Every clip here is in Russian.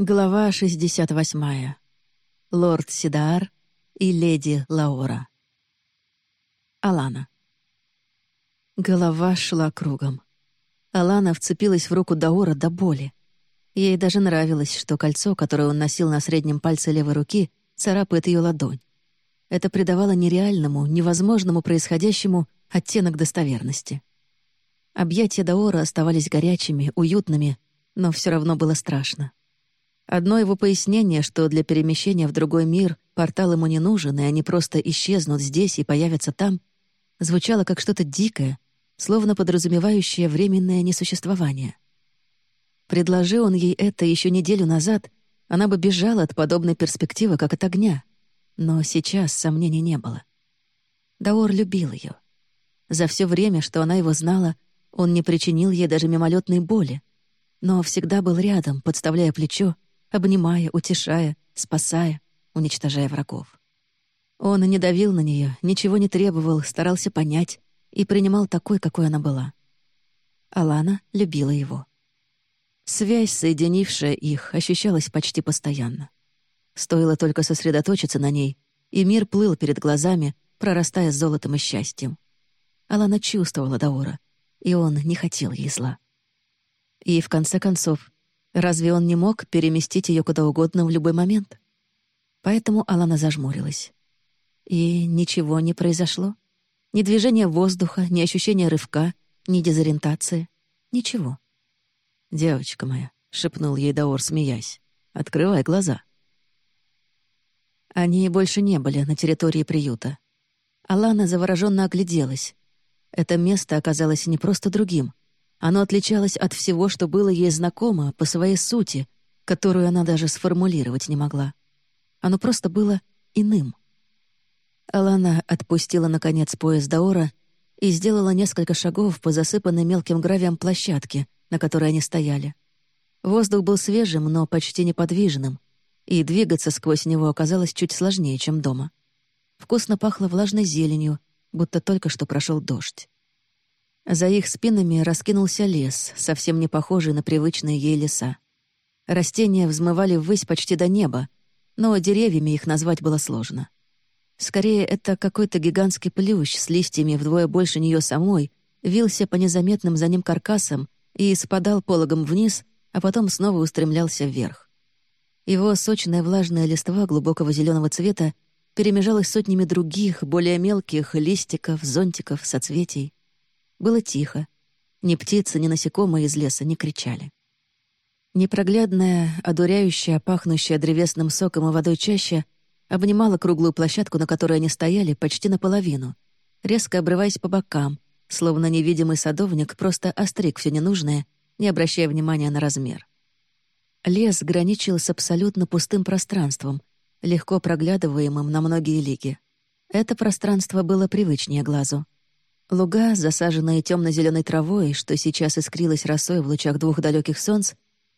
Глава 68. Лорд Сидаар и леди Лаура. Алана. Голова шла кругом. Алана вцепилась в руку Даора до боли. Ей даже нравилось, что кольцо, которое он носил на среднем пальце левой руки, царапает ее ладонь. Это придавало нереальному, невозможному происходящему оттенок достоверности. Объятия Даора оставались горячими, уютными, но все равно было страшно. Одно его пояснение, что для перемещения в другой мир портал ему не нужен, и они просто исчезнут здесь и появятся там, звучало как что-то дикое, словно подразумевающее временное несуществование. Предложи он ей это еще неделю назад, она бы бежала от подобной перспективы, как от огня. Но сейчас сомнений не было. Даор любил ее. За все время, что она его знала, он не причинил ей даже мимолетной боли, но всегда был рядом, подставляя плечо, обнимая, утешая, спасая, уничтожая врагов. Он не давил на нее, ничего не требовал, старался понять и принимал такой, какой она была. Алана любила его. Связь, соединившая их, ощущалась почти постоянно. Стоило только сосредоточиться на ней, и мир плыл перед глазами, прорастая золотом и счастьем. Алана чувствовала Даора, и он не хотел ей зла. И, в конце концов, Разве он не мог переместить ее куда угодно в любой момент? Поэтому Алана зажмурилась. И ничего не произошло. Ни движения воздуха, ни ощущения рывка, ни дезориентации. Ничего. «Девочка моя», — шепнул ей Даор, смеясь, — «открывай глаза». Они больше не были на территории приюта. Алана завороженно огляделась. Это место оказалось не просто другим, оно отличалось от всего, что было ей знакомо по своей сути, которую она даже сформулировать не могла. Оно просто было иным. Алана отпустила, наконец, пояс Даора и сделала несколько шагов по засыпанной мелким гравием площадке, на которой они стояли. Воздух был свежим, но почти неподвижным, и двигаться сквозь него оказалось чуть сложнее, чем дома. Вкусно пахло влажной зеленью, будто только что прошел дождь. За их спинами раскинулся лес, совсем не похожий на привычные ей леса. Растения взмывали ввысь почти до неба, но деревьями их назвать было сложно. Скорее, это какой-то гигантский плющ с листьями вдвое больше нее самой, вился по незаметным за ним каркасам и спадал пологом вниз, а потом снова устремлялся вверх. Его сочная влажная листва глубокого зеленого цвета перемежалась сотнями других, более мелких листиков, зонтиков, соцветий. Было тихо. Ни птицы, ни насекомые из леса не кричали. Непроглядная, одуряющая, пахнущая древесным соком и водой чаща обнимала круглую площадку, на которой они стояли, почти наполовину, резко обрываясь по бокам, словно невидимый садовник просто остриг все ненужное, не обращая внимания на размер. Лес граничил с абсолютно пустым пространством, легко проглядываемым на многие лиги. Это пространство было привычнее глазу. Луга, засаженные темно-зеленой травой, что сейчас искрилась росой в лучах двух далеких солнц,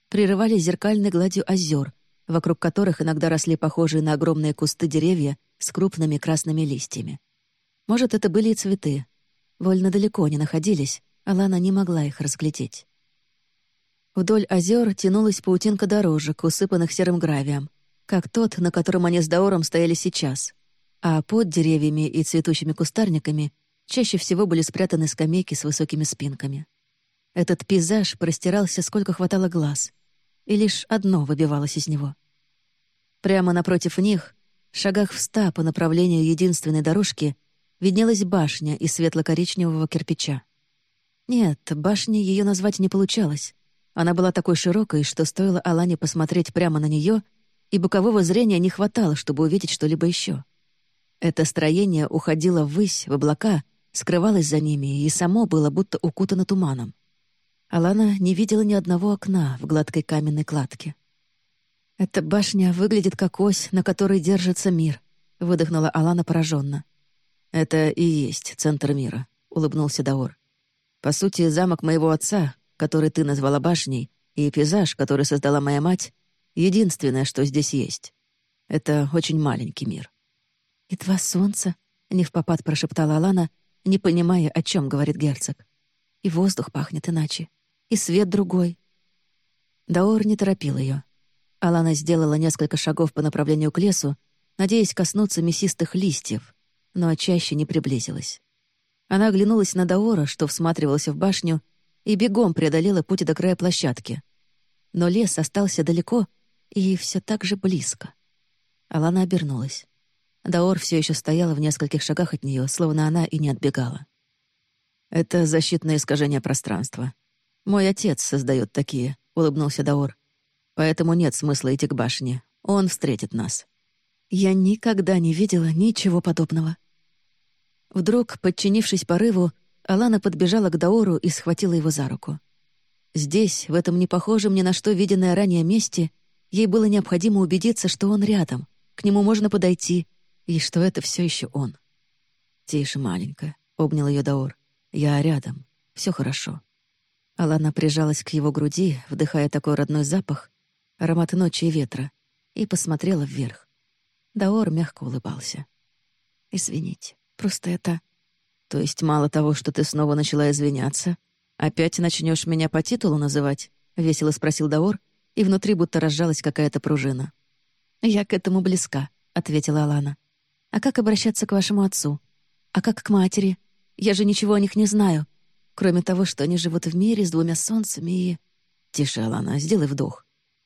прерывали зеркальной гладью озер, вокруг которых иногда росли похожие на огромные кусты деревья с крупными красными листьями. Может, это были и цветы. Вольно далеко они находились, а Лана не могла их разглядеть. Вдоль озер тянулась паутинка дорожек, усыпанных серым гравием, как тот, на котором они с Даором стояли сейчас. А под деревьями и цветущими кустарниками чаще всего были спрятаны скамейки с высокими спинками. Этот пейзаж простирался, сколько хватало глаз, и лишь одно выбивалось из него. Прямо напротив них, в шагах в ста по направлению единственной дорожки, виднелась башня из светло-коричневого кирпича. Нет, башней ее назвать не получалось. Она была такой широкой, что стоило Алане посмотреть прямо на нее, и бокового зрения не хватало, чтобы увидеть что-либо еще. Это строение уходило ввысь, в облака, скрывалось за ними, и само было будто укутано туманом. Алана не видела ни одного окна в гладкой каменной кладке. «Эта башня выглядит как ось, на которой держится мир», — выдохнула Алана пораженно. «Это и есть центр мира», — улыбнулся Даор. «По сути, замок моего отца, который ты назвала башней, и пейзаж, который создала моя мать, единственное, что здесь есть. Это очень маленький мир». «И два солнца?» — не в попад прошептала Алана, не понимая, о чем говорит герцог. И воздух пахнет иначе, и свет другой. Даор не торопил ее. Алана сделала несколько шагов по направлению к лесу, надеясь коснуться мясистых листьев, но чаще не приблизилась. Она оглянулась на Даора, что всматривался в башню, и бегом преодолела путь до края площадки. Но лес остался далеко и все так же близко. Алана обернулась. Даор все еще стояла в нескольких шагах от нее, словно она и не отбегала. «Это защитное искажение пространства. Мой отец создает такие», — улыбнулся Даор. «Поэтому нет смысла идти к башне. Он встретит нас». Я никогда не видела ничего подобного. Вдруг, подчинившись порыву, Алана подбежала к Даору и схватила его за руку. Здесь, в этом непохожем ни на что виденное ранее месте, ей было необходимо убедиться, что он рядом, к нему можно подойти, и что это все еще он. «Тише, маленькая», — обнял ее Даор. «Я рядом. Все хорошо». Алана прижалась к его груди, вдыхая такой родной запах, аромат ночи и ветра, и посмотрела вверх. Даор мягко улыбался. «Извините, просто это...» «То есть мало того, что ты снова начала извиняться, опять начнешь меня по титулу называть?» — весело спросил Даор, и внутри будто разжалась какая-то пружина. «Я к этому близка», — ответила Алана. «А как обращаться к вашему отцу? А как к матери? Я же ничего о них не знаю, кроме того, что они живут в мире с двумя солнцами и...» «Тише, Алана, сделай вдох.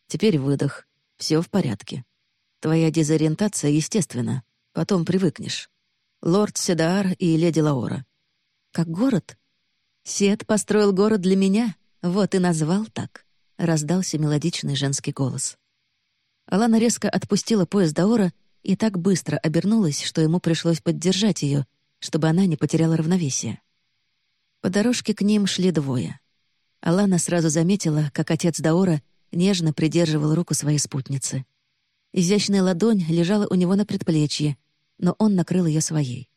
Теперь выдох. Все в порядке. Твоя дезориентация естественна. Потом привыкнешь. Лорд Седаар и леди Лаора. Как город? Сед построил город для меня, вот и назвал так. Раздался мелодичный женский голос. Алана резко отпустила пояс Даора и так быстро обернулась, что ему пришлось поддержать ее, чтобы она не потеряла равновесие. По дорожке к ним шли двое. Алана сразу заметила, как отец Даора нежно придерживал руку своей спутницы. Изящная ладонь лежала у него на предплечье, но он накрыл ее своей.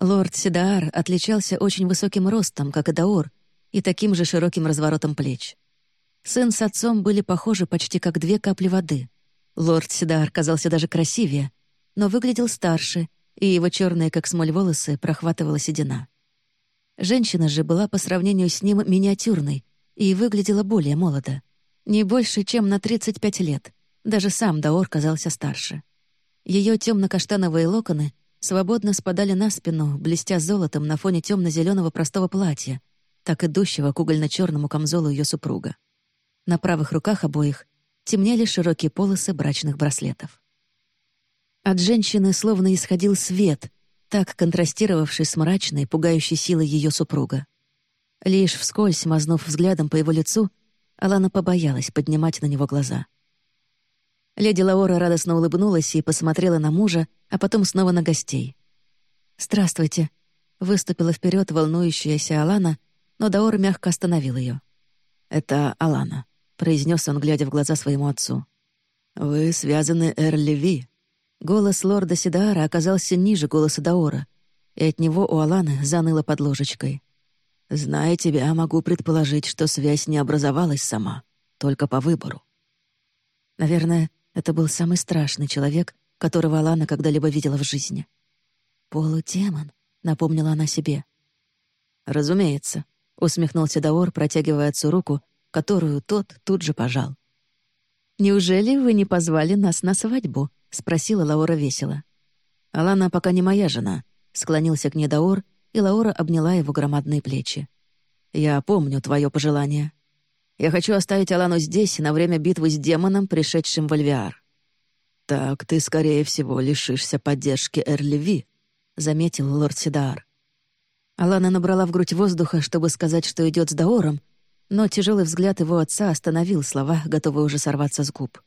Лорд Седаар отличался очень высоким ростом, как и Даор, и таким же широким разворотом плеч. Сын с отцом были похожи почти как две капли воды. Лорд Седаар казался даже красивее, но выглядел старше, и его черные, как смоль, волосы прохватывала седина. Женщина же была по сравнению с ним миниатюрной и выглядела более молодо. Не больше, чем на 35 лет, даже сам Даор казался старше. Ее темно-каштановые локоны свободно спадали на спину, блестя золотом на фоне темно-зеленого простого платья, так идущего к угольно-черному камзолу ее супруга. На правых руках обоих темнели широкие полосы брачных браслетов. От женщины словно исходил свет, так контрастировавший с мрачной, пугающей силой ее супруга. Лишь вскользь, мазнув взглядом по его лицу, Алана побоялась поднимать на него глаза. Леди Лаора радостно улыбнулась и посмотрела на мужа, а потом снова на гостей. «Здравствуйте», — выступила вперед волнующаяся Алана, но Даор мягко остановил ее. «Это Алана», — произнес он, глядя в глаза своему отцу. «Вы связаны Эрли Голос лорда Сидаара оказался ниже голоса Даора, и от него у Аланы заныло под ложечкой. «Зная тебя, могу предположить, что связь не образовалась сама, только по выбору». Наверное, это был самый страшный человек, которого Алана когда-либо видела в жизни. «Полудемон», — напомнила она себе. «Разумеется», — усмехнулся Даор, протягивая отцу руку, которую тот тут же пожал. «Неужели вы не позвали нас на свадьбу?» — спросила Лаура весело. «Алана пока не моя жена», — склонился к ней Даор, и Лаура обняла его громадные плечи. «Я помню твое пожелание. Я хочу оставить Алану здесь на время битвы с демоном, пришедшим в Альвиар. «Так ты, скорее всего, лишишься поддержки Эрливи», — заметил лорд Сидар. Алана набрала в грудь воздуха, чтобы сказать, что идет с Даором, но тяжелый взгляд его отца остановил слова, готовые уже сорваться с губ.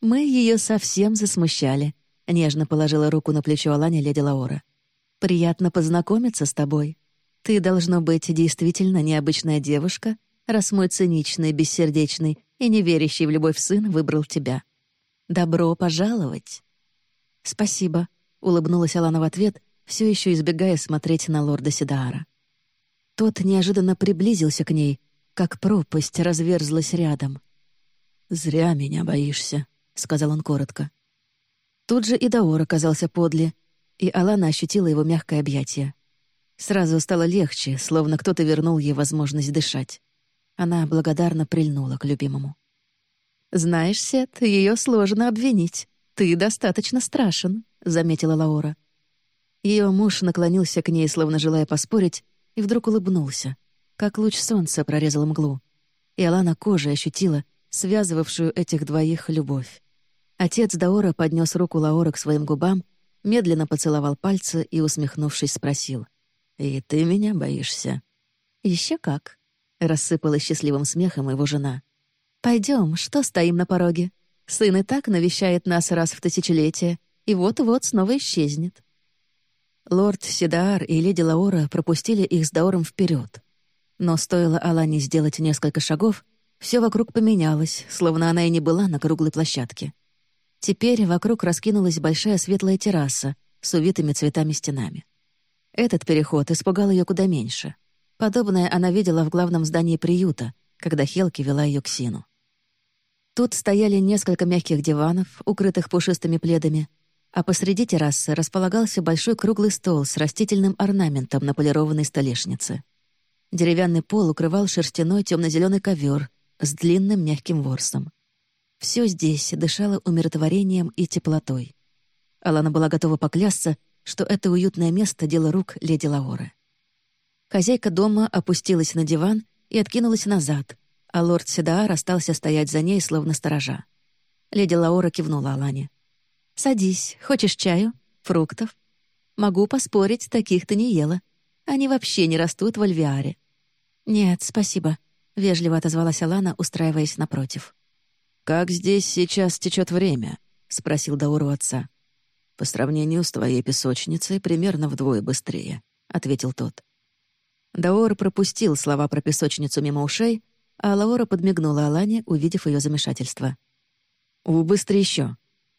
«Мы ее совсем засмущали», — нежно положила руку на плечо Алане леди Лаора. «Приятно познакомиться с тобой. Ты, должно быть, действительно необычная девушка, раз мой циничный, бессердечный и не верящий в любовь сын выбрал тебя. Добро пожаловать!» «Спасибо», — улыбнулась Алана в ответ, все еще избегая смотреть на лорда Сидаара. Тот неожиданно приблизился к ней, как пропасть разверзлась рядом. «Зря меня боишься», — сказал он коротко. Тут же и Даор оказался подле, и Алана ощутила его мягкое объятие. Сразу стало легче, словно кто-то вернул ей возможность дышать. Она благодарно прильнула к любимому. «Знаешь, Сет, ее сложно обвинить. Ты достаточно страшен», — заметила Лаура. Ее муж наклонился к ней, словно желая поспорить, и вдруг улыбнулся, как луч солнца прорезал мглу. И Алана кожей ощутила связывавшую этих двоих любовь. Отец Даора поднес руку Лаора к своим губам, медленно поцеловал пальцы и, усмехнувшись, спросил. «И ты меня боишься?» Еще как», — рассыпалась счастливым смехом его жена. Пойдем, что стоим на пороге? Сын и так навещает нас раз в тысячелетие, и вот-вот снова исчезнет». Лорд Сидаар и леди Лаора пропустили их с Даором вперед. Но стоило Алане сделать несколько шагов, все вокруг поменялось, словно она и не была на круглой площадке. Теперь вокруг раскинулась большая светлая терраса с увитыми цветами стенами. Этот переход испугал ее куда меньше. Подобное она видела в главном здании приюта, когда Хелки вела ее к Сину. Тут стояли несколько мягких диванов, укрытых пушистыми пледами, а посреди террасы располагался большой круглый стол с растительным орнаментом на полированной столешнице. Деревянный пол укрывал шерстяной темно-зеленый ковер с длинным мягким ворсом. Все здесь дышало умиротворением и теплотой. Алана была готова поклясться, что это уютное место — дело рук леди Лаоры. Хозяйка дома опустилась на диван и откинулась назад, а лорд Седаар остался стоять за ней, словно сторожа. Леди Лаура кивнула Алане. «Садись. Хочешь чаю? Фруктов? Могу поспорить, таких ты не ела. Они вообще не растут в Альвиаре». «Нет, спасибо», — вежливо отозвалась Алана, устраиваясь напротив. «Как здесь сейчас течет время?» — спросил Дауру отца. «По сравнению с твоей песочницей, примерно вдвое быстрее», — ответил тот. Даор пропустил слова про песочницу мимо ушей, а Лаура подмигнула Алане, увидев ее замешательство. «Быстрее еще.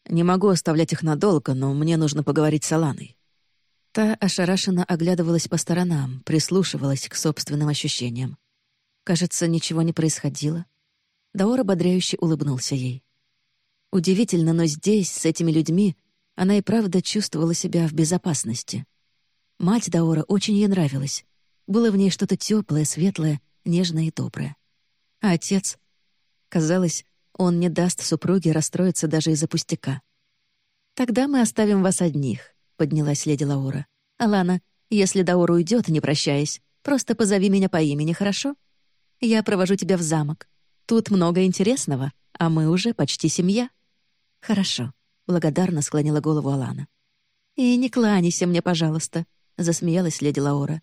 Не могу оставлять их надолго, но мне нужно поговорить с Аланой». Та ошарашенно оглядывалась по сторонам, прислушивалась к собственным ощущениям. Кажется, ничего не происходило. Даор ободряюще улыбнулся ей. Удивительно, но здесь, с этими людьми, она и правда чувствовала себя в безопасности. Мать Даора очень ей нравилась. Было в ней что-то теплое, светлое, нежное и доброе. А отец... Казалось, он не даст супруге расстроиться даже из-за пустяка. «Тогда мы оставим вас одних», — поднялась леди Лаура. «Алана, если Даора уйдет, не прощаясь, просто позови меня по имени, хорошо? Я провожу тебя в замок. Тут много интересного, а мы уже почти семья». «Хорошо», — благодарно склонила голову Алана. «И не кланяйся мне, пожалуйста», — засмеялась леди Лаура.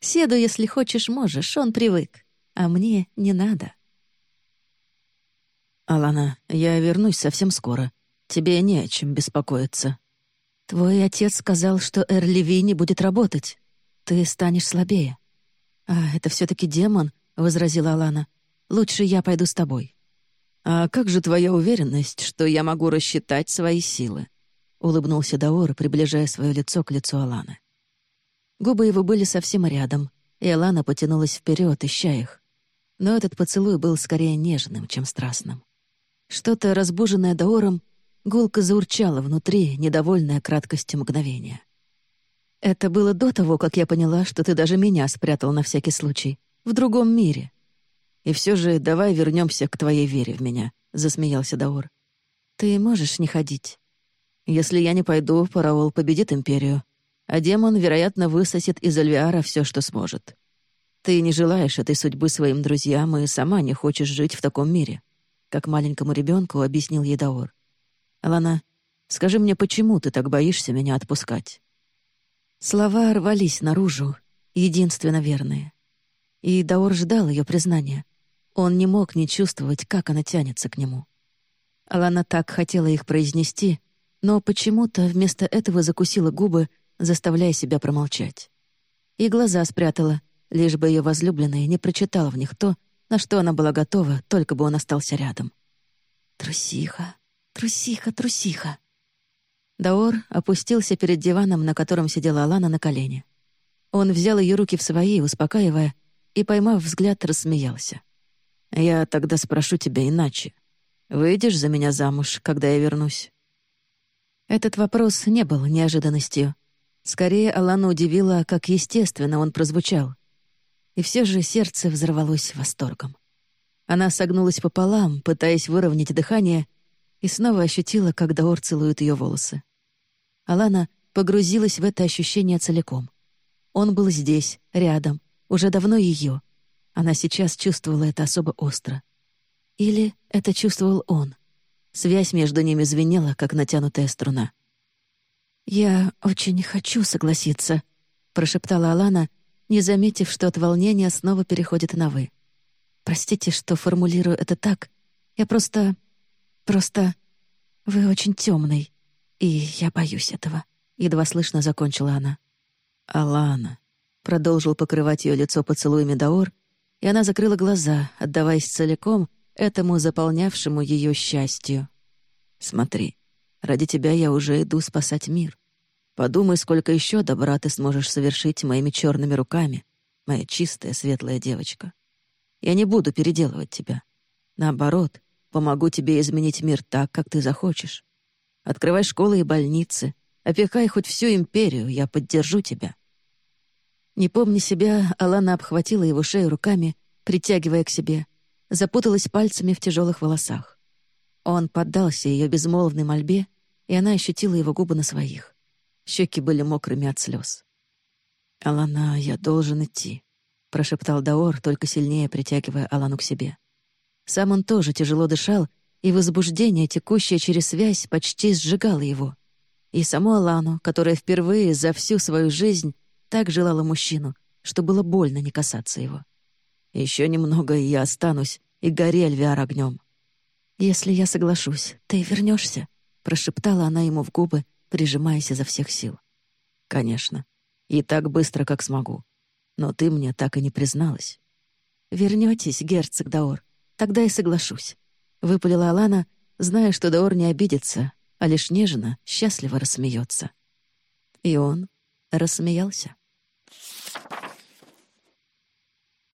«Седу, если хочешь, можешь, он привык а мне не надо. «Алана, я вернусь совсем скоро. Тебе не о чем беспокоиться». «Твой отец сказал, что Эрливи не будет работать. Ты станешь слабее». «А, это все таки демон», — возразила Алана. «Лучше я пойду с тобой». «А как же твоя уверенность, что я могу рассчитать свои силы?» — улыбнулся Даор, приближая свое лицо к лицу Аланы. Губы его были совсем рядом, и Алана потянулась вперед, ища их но этот поцелуй был скорее нежным, чем страстным. Что-то, разбуженное Даором, гулко заурчало внутри, недовольная краткостью мгновения. «Это было до того, как я поняла, что ты даже меня спрятал на всякий случай, в другом мире. И все же давай вернемся к твоей вере в меня», — засмеялся Даор. «Ты можешь не ходить. Если я не пойду, Параол победит Империю, а демон, вероятно, высосет из Альвиара все, что сможет. Ты не желаешь этой судьбы своим друзьям и сама не хочешь жить в таком мире», — как маленькому ребенку объяснил ей Даор. «Алана, скажи мне, почему ты так боишься меня отпускать?» Слова рвались наружу, единственно верные. И Даор ждал ее признания. Он не мог не чувствовать, как она тянется к нему. Алана так хотела их произнести, но почему-то вместо этого закусила губы, заставляя себя промолчать. И глаза спрятала — лишь бы ее возлюбленный не прочитал в них то, на что она была готова, только бы он остался рядом. «Трусиха, трусиха, трусиха!» Даор опустился перед диваном, на котором сидела Алана на колени. Он взял ее руки в свои, успокаивая, и, поймав взгляд, рассмеялся. «Я тогда спрошу тебя иначе. Выйдешь за меня замуж, когда я вернусь?» Этот вопрос не был неожиданностью. Скорее, Алана удивила, как естественно он прозвучал. И все же сердце взорвалось восторгом. Она согнулась пополам, пытаясь выровнять дыхание, и снова ощутила, как Даор целует ее волосы. Алана погрузилась в это ощущение целиком. Он был здесь, рядом, уже давно ее. Она сейчас чувствовала это особо остро. Или это чувствовал он. Связь между ними звенела, как натянутая струна. «Я очень хочу согласиться», — прошептала Алана, не заметив, что от волнения снова переходит на «вы». «Простите, что формулирую это так. Я просто... просто... Вы очень темный, и я боюсь этого», — едва слышно закончила она. «Алана», — продолжил покрывать ее лицо поцелуями Даор, и она закрыла глаза, отдаваясь целиком этому заполнявшему ее счастью. «Смотри, ради тебя я уже иду спасать мир. Подумай, сколько еще добра ты сможешь совершить моими черными руками, моя чистая, светлая девочка. Я не буду переделывать тебя. Наоборот, помогу тебе изменить мир так, как ты захочешь. Открывай школы и больницы, опекай хоть всю империю, я поддержу тебя». Не помня себя, Алана обхватила его шею руками, притягивая к себе, запуталась пальцами в тяжелых волосах. Он поддался ее безмолвной мольбе, и она ощутила его губы на своих. Щеки были мокрыми от слез. «Алана, я должен идти», — прошептал Даор, только сильнее притягивая Алану к себе. Сам он тоже тяжело дышал, и возбуждение, текущее через связь, почти сжигало его. И саму Алану, которая впервые за всю свою жизнь так желала мужчину, что было больно не касаться его. Еще немного, и я останусь, и гори Альвиар огнем. «Если я соглашусь, ты вернешься? прошептала она ему в губы, прижимаясь изо всех сил. «Конечно. И так быстро, как смогу. Но ты мне так и не призналась». Вернетесь, герцог Даор, тогда и соглашусь», — выпалила Алана, зная, что Даор не обидится, а лишь нежно, счастливо рассмеется. И он рассмеялся.